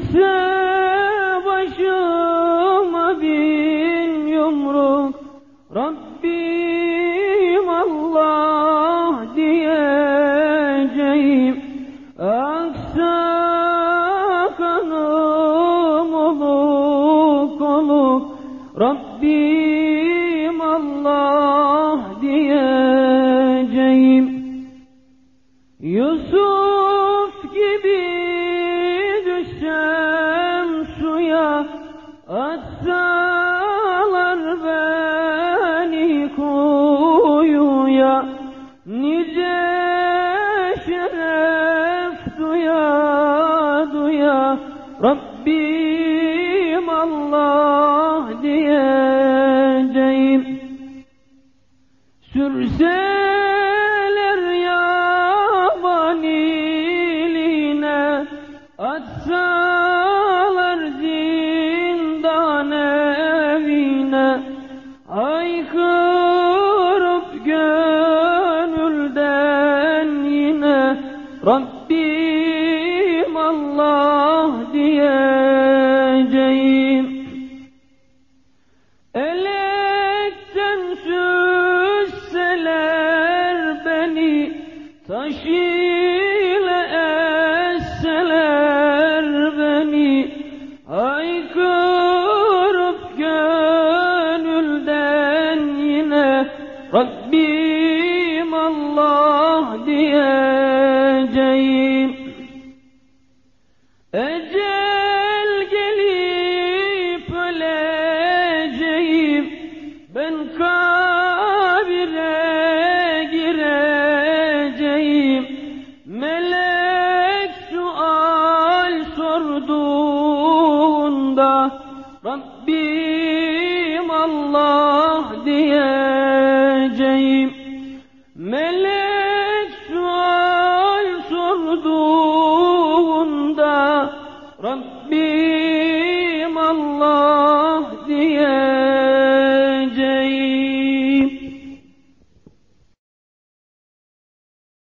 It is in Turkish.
Girse başıma bin yumruk. Rabbim Allah diyeceğim. Aksa kanım oluk oluk. Rabbim Allah diyeceğim. Yusuf gibi duya duya Rabbim Allah diyeceğim. Sürseler yabaniline Atsalar zindan evine Aykırıp Rabbim Allah diyeceğim. Elekten süsseler beni Taş ile esseler beni. Haykırıp gönülden yine Rabbim Allah diyeceğim Ecel gelip öleceğim. Ben kabire gireceğim. Melek sual sorduğunda Rabbim Allah diyeceğim. Melek ربي